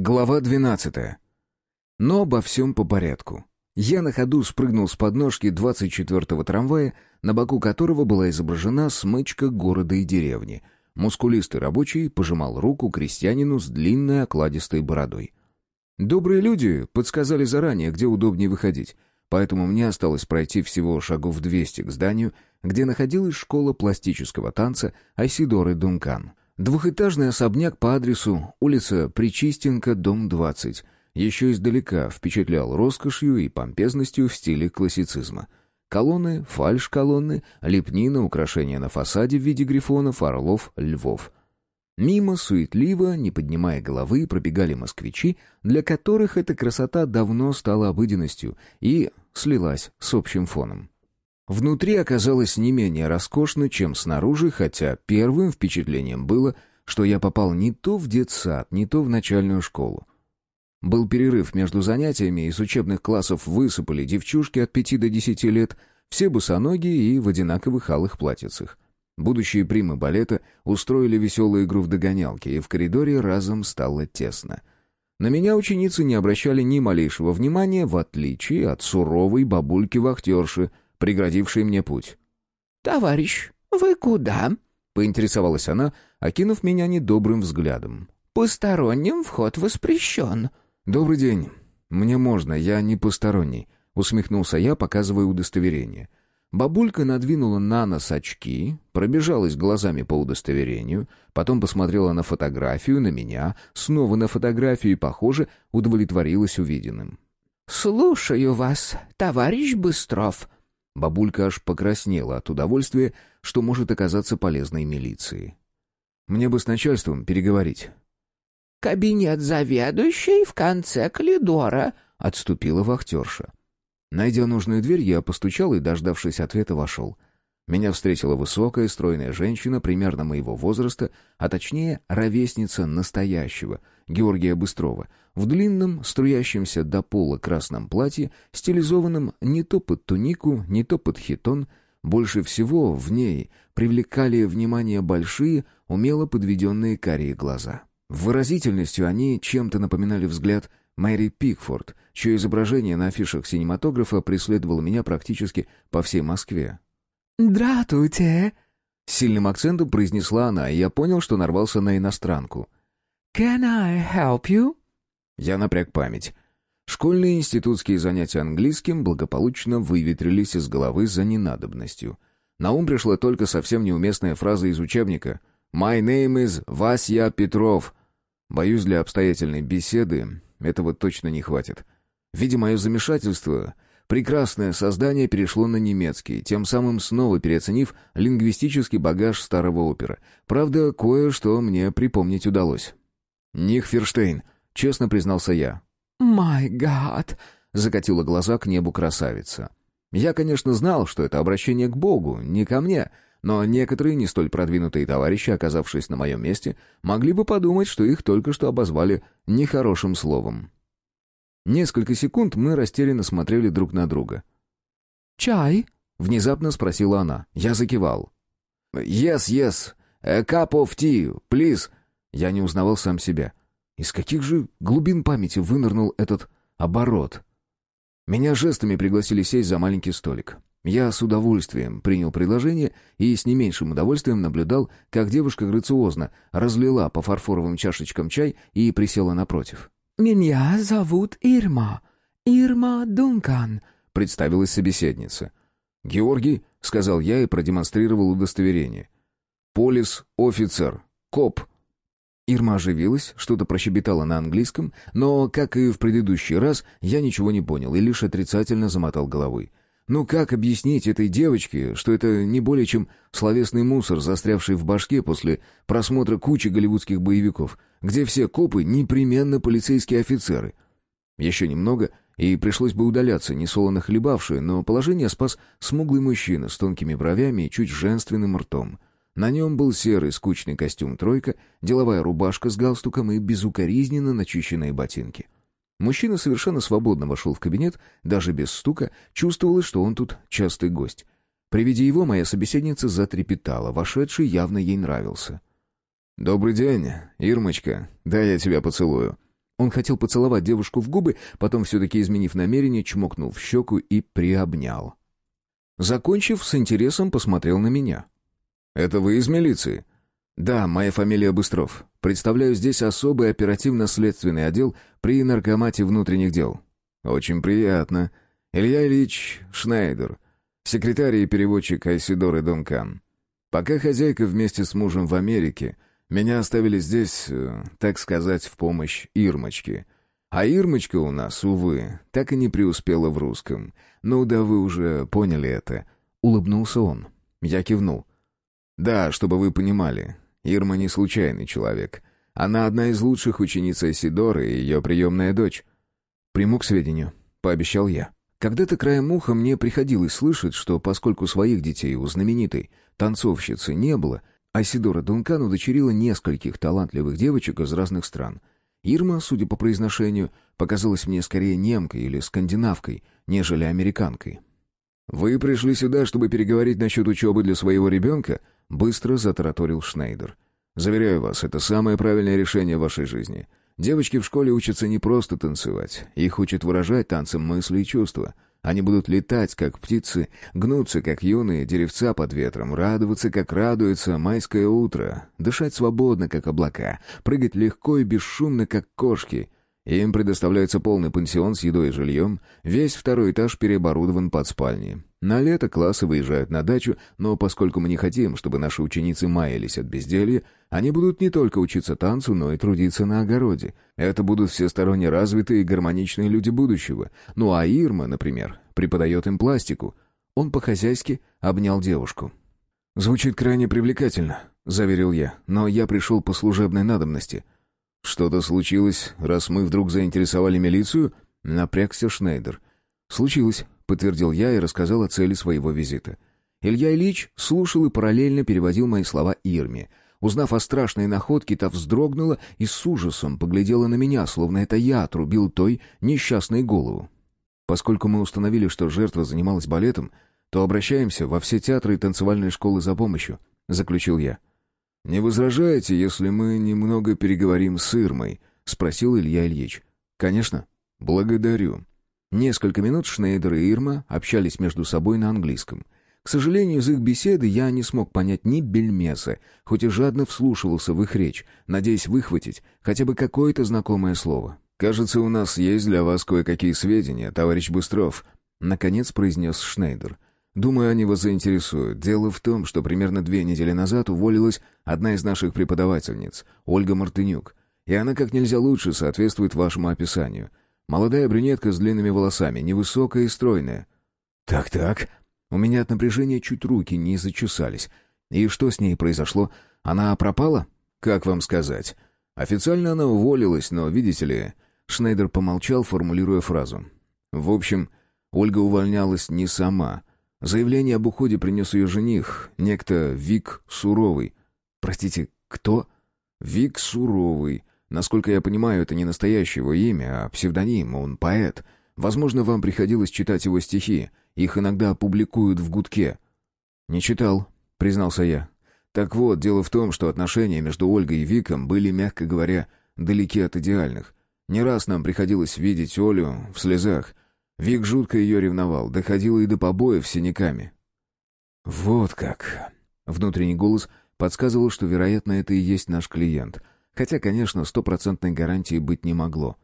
Глава 12. Но обо всем по порядку. Я на ходу спрыгнул с подножки 24-го трамвая, на боку которого была изображена смычка города и деревни. Мускулистый рабочий пожимал руку крестьянину с длинной окладистой бородой. Добрые люди подсказали заранее, где удобнее выходить, поэтому мне осталось пройти всего шагов 200 к зданию, где находилась школа пластического танца Айсидоры Дункан. Двухэтажный особняк по адресу улица Причистенко, дом 20. Еще издалека впечатлял роскошью и помпезностью в стиле классицизма. Колонны, фальш-колонны, лепнина, украшения на фасаде в виде грифонов, орлов, львов. Мимо, суетливо, не поднимая головы, пробегали москвичи, для которых эта красота давно стала обыденностью и слилась с общим фоном. Внутри оказалось не менее роскошно, чем снаружи, хотя первым впечатлением было, что я попал не то в детсад, не то в начальную школу. Был перерыв между занятиями, из учебных классов высыпали девчушки от пяти до десяти лет, все босоногие и в одинаковых алых платьицах. Будущие примы балета устроили веселую игру в догонялки, и в коридоре разом стало тесно. На меня ученицы не обращали ни малейшего внимания, в отличие от суровой бабульки-вахтерши — преградивший мне путь. «Товарищ, вы куда?» — поинтересовалась она, окинув меня недобрым взглядом. «Посторонним вход воспрещен». «Добрый день. Мне можно, я не посторонний», — усмехнулся я, показывая удостоверение. Бабулька надвинула на нос очки, пробежалась глазами по удостоверению, потом посмотрела на фотографию, на меня, снова на фотографию и, похоже, удовлетворилась увиденным. «Слушаю вас, товарищ Быстров», Бабулька аж покраснела от удовольствия, что может оказаться полезной милиции. «Мне бы с начальством переговорить». «Кабинет заведующей в конце коридора», — отступила вахтерша. Найдя нужную дверь, я постучал и, дождавшись ответа, вошел. Меня встретила высокая, стройная женщина примерно моего возраста, а точнее, ровесница настоящего, Георгия Быстрова, в длинном, струящемся до пола красном платье, стилизованном не то под тунику, не то под хитон, больше всего в ней привлекали внимание большие, умело подведенные карие глаза. Выразительностью они чем-то напоминали взгляд Мэри Пикфорд, чье изображение на афишах синематографа преследовало меня практически по всей Москве. «Здравствуйте!» С сильным акцентом произнесла она, и я понял, что нарвался на иностранку. «Can I help you?» Я напряг память. Школьные институтские занятия английским благополучно выветрились из головы за ненадобностью. На ум пришла только совсем неуместная фраза из учебника «My name is Васья Петров». Боюсь, для обстоятельной беседы этого точно не хватит. Видя мое замешательство, Прекрасное создание перешло на немецкий, тем самым снова переоценив лингвистический багаж старого опера. Правда, кое-что мне припомнить удалось. «Нихферштейн», — честно признался я. «Май гад», — закатила глаза к небу красавица. Я, конечно, знал, что это обращение к Богу, не ко мне, но некоторые не столь продвинутые товарищи, оказавшись на моем месте, могли бы подумать, что их только что обозвали нехорошим словом. Несколько секунд мы растерянно смотрели друг на друга. «Чай?» — внезапно спросила она. Я закивал. «Yes, yes. A cup of tea, please». Я не узнавал сам себя. Из каких же глубин памяти вынырнул этот оборот? Меня жестами пригласили сесть за маленький столик. Я с удовольствием принял предложение и с не меньшим удовольствием наблюдал, как девушка грациозно разлила по фарфоровым чашечкам чай и присела напротив. «Меня зовут Ирма. Ирма Дункан», — представилась собеседница. «Георгий», — сказал я и продемонстрировал удостоверение. «Полис, офицер, коп». Ирма оживилась, что-то прощебетала на английском, но, как и в предыдущий раз, я ничего не понял и лишь отрицательно замотал головой. Ну как объяснить этой девочке, что это не более чем словесный мусор, застрявший в башке после просмотра кучи голливудских боевиков, где все копы непременно полицейские офицеры? Еще немного, и пришлось бы удаляться, несолоно хлебавшие, но положение спас смуглый мужчина с тонкими бровями и чуть женственным ртом. На нем был серый скучный костюм «тройка», деловая рубашка с галстуком и безукоризненно начищенные ботинки — Мужчина совершенно свободно вошел в кабинет, даже без стука, чувствовалось, что он тут частый гость. При виде его моя собеседница затрепетала, вошедший явно ей нравился. «Добрый день, Ирмочка, да я тебя поцелую». Он хотел поцеловать девушку в губы, потом, все-таки изменив намерение, чмокнул в щеку и приобнял. Закончив, с интересом посмотрел на меня. «Это вы из милиции?» «Да, моя фамилия Быстров. Представляю здесь особый оперативно-следственный отдел при наркомате внутренних дел». «Очень приятно. Илья Ильич Шнайдер, секретарь и переводчик Айсидоры Дункан. Пока хозяйка вместе с мужем в Америке, меня оставили здесь, э, так сказать, в помощь Ирмочке. А Ирмочка у нас, увы, так и не преуспела в русском. Ну да вы уже поняли это». Улыбнулся он. Я кивнул. «Да, чтобы вы понимали, Ирма не случайный человек. Она одна из лучших учениц Айсидоры и ее приемная дочь». «Приму к сведению», — пообещал я. Когда-то краем уха мне приходилось слышать, что поскольку своих детей у знаменитой танцовщицы не было, Асидора Дункан удочерила нескольких талантливых девочек из разных стран. Ирма, судя по произношению, показалась мне скорее немкой или скандинавкой, нежели американкой. «Вы пришли сюда, чтобы переговорить насчет учебы для своего ребенка?» — быстро затараторил Шнейдер. «Заверяю вас, это самое правильное решение в вашей жизни. Девочки в школе учатся не просто танцевать, их учат выражать танцем мысли и чувства. Они будут летать, как птицы, гнуться, как юные деревца под ветром, радоваться, как радуется майское утро, дышать свободно, как облака, прыгать легко и бесшумно, как кошки. Им предоставляется полный пансион с едой и жильем, весь второй этаж переоборудован под спальни. На лето классы выезжают на дачу, но поскольку мы не хотим, чтобы наши ученицы маялись от безделья, они будут не только учиться танцу, но и трудиться на огороде. Это будут всесторонне развитые и гармоничные люди будущего. Ну а Ирма, например, преподает им пластику. Он по-хозяйски обнял девушку. «Звучит крайне привлекательно», — заверил я, «но я пришел по служебной надобности». «Что-то случилось, раз мы вдруг заинтересовали милицию?» — напрягся Шнейдер. «Случилось подтвердил я и рассказал о цели своего визита. Илья Ильич слушал и параллельно переводил мои слова Ирме. Узнав о страшной находке, та вздрогнула и с ужасом поглядела на меня, словно это я отрубил той несчастной голову. Поскольку мы установили, что жертва занималась балетом, то обращаемся во все театры и танцевальные школы за помощью», — заключил я. «Не возражаете, если мы немного переговорим с Ирмой?» — спросил Илья Ильич. «Конечно. Благодарю». Несколько минут Шнейдер и Ирма общались между собой на английском. К сожалению, из их беседы я не смог понять ни бельмеса, хоть и жадно вслушивался в их речь, надеясь выхватить хотя бы какое-то знакомое слово. «Кажется, у нас есть для вас кое-какие сведения, товарищ Быстров», — наконец произнес Шнейдер. «Думаю, они вас заинтересуют. Дело в том, что примерно две недели назад уволилась одна из наших преподавательниц, Ольга Мартынюк, и она как нельзя лучше соответствует вашему описанию. Молодая брюнетка с длинными волосами, невысокая и стройная. «Так-так». У меня от напряжения чуть руки не зачесались. И что с ней произошло? Она пропала? Как вам сказать? Официально она уволилась, но, видите ли... Шнейдер помолчал, формулируя фразу. В общем, Ольга увольнялась не сама. Заявление об уходе принес ее жених, некто Вик Суровый. Простите, кто? Вик Суровый. Насколько я понимаю, это не настоящее его имя, а псевдоним, он поэт. Возможно, вам приходилось читать его стихи. Их иногда публикуют в гудке». «Не читал», — признался я. «Так вот, дело в том, что отношения между Ольгой и Виком были, мягко говоря, далеки от идеальных. Не раз нам приходилось видеть Олю в слезах. Вик жутко ее ревновал, доходило и до побоев синяками». «Вот как...» Внутренний голос подсказывал, что, вероятно, это и есть наш клиент — Хотя, конечно, стопроцентной гарантии быть не могло.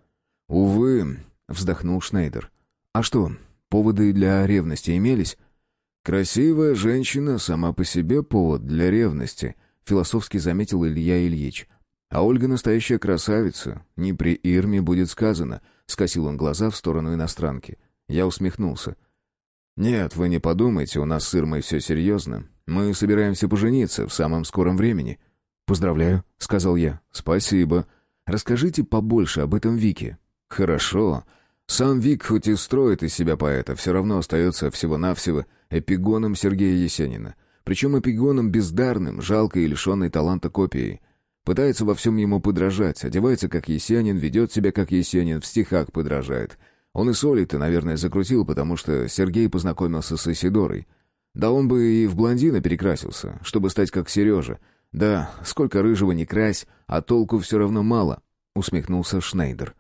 «Увы», — вздохнул Шнейдер. «А что, поводы для ревности имелись?» «Красивая женщина сама по себе повод для ревности», — философски заметил Илья Ильич. «А Ольга настоящая красавица. Не при Ирме будет сказано», — скосил он глаза в сторону иностранки. Я усмехнулся. «Нет, вы не подумайте, у нас с Ирмой все серьезно. Мы собираемся пожениться в самом скором времени». «Поздравляю», — сказал я. «Спасибо. Расскажите побольше об этом Вике». «Хорошо. Сам Вик хоть и строит из себя поэта, все равно остается всего-навсего эпигоном Сергея Есенина. Причем эпигоном бездарным, жалкой и лишенной таланта копией. Пытается во всем ему подражать, одевается как Есенин, ведет себя как Есенин, в стихах подражает. Он и соли-то, наверное, закрутил, потому что Сергей познакомился с Исидорой. Да он бы и в блондина перекрасился, чтобы стать как Сережа, «Да, сколько рыжего не крась, а толку все равно мало», — усмехнулся Шнейдер.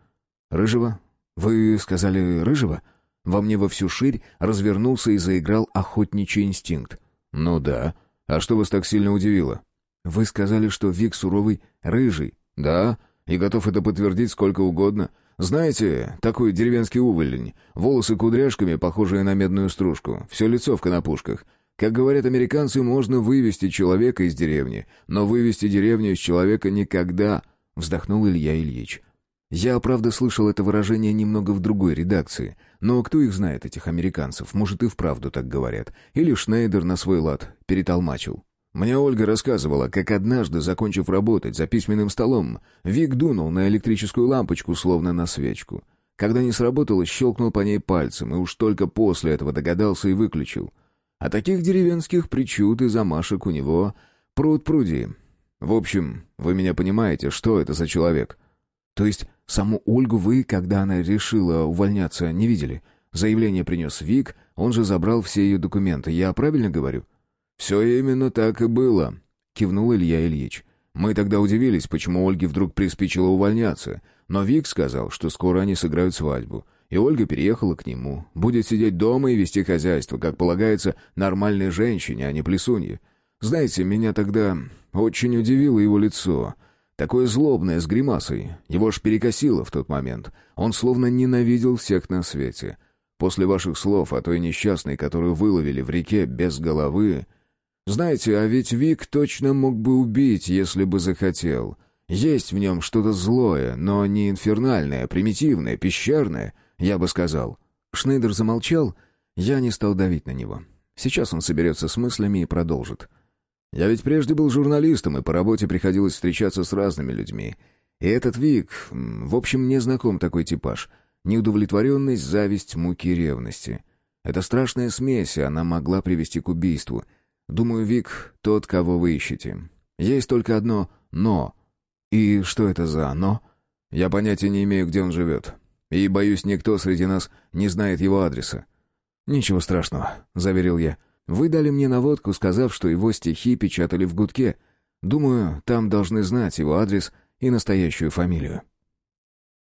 «Рыжего? Вы сказали Рыжего?» Во мне во всю ширь развернулся и заиграл охотничий инстинкт. «Ну да. А что вас так сильно удивило?» «Вы сказали, что Вик суровый, рыжий». «Да, и готов это подтвердить сколько угодно. Знаете, такой деревенский уволень. Волосы кудряшками, похожие на медную стружку. Все лицо в конопушках. Как говорят американцы, можно вывести человека из деревни, но вывести деревню из человека никогда», — вздохнул Илья Ильич. Я, правда, слышал это выражение немного в другой редакции. Но кто их знает, этих американцев? Может, и вправду так говорят. Или Шнейдер на свой лад перетолмачил. Мне Ольга рассказывала, как однажды, закончив работать за письменным столом, Вик дунул на электрическую лампочку, словно на свечку. Когда не сработало, щелкнул по ней пальцем, и уж только после этого догадался и выключил. А таких деревенских причуд и замашек у него пруд пруди. В общем, вы меня понимаете, что это за человек? То есть саму Ольгу вы, когда она решила увольняться, не видели? Заявление принес Вик, он же забрал все ее документы. Я правильно говорю? «Все именно так и было», — кивнул Илья Ильич. «Мы тогда удивились, почему Ольге вдруг приспичило увольняться. Но Вик сказал, что скоро они сыграют свадьбу. И Ольга переехала к нему. Будет сидеть дома и вести хозяйство, как полагается нормальной женщине, а не плесунье. Знаете, меня тогда очень удивило его лицо. Такое злобное, с гримасой. Его аж перекосило в тот момент. Он словно ненавидел всех на свете. После ваших слов о той несчастной, которую выловили в реке без головы... Знаете, а ведь Вик точно мог бы убить, если бы захотел. Есть в нем что-то злое, но не инфернальное, примитивное, пещерное, я бы сказал. Шнейдер замолчал, я не стал давить на него. Сейчас он соберется с мыслями и продолжит. Я ведь прежде был журналистом, и по работе приходилось встречаться с разными людьми. И этот Вик, в общем, мне знаком такой типаж. Неудовлетворенность, зависть, муки, ревности. Это страшная смесь, и она могла привести к убийству. Думаю, Вик тот, кого вы ищете. Есть только одно «но». И что это за «но»? Я понятия не имею, где он живет. И, боюсь, никто среди нас не знает его адреса. «Ничего страшного», — заверил я. Вы дали мне наводку, сказав, что его стихи печатали в гудке. Думаю, там должны знать его адрес и настоящую фамилию.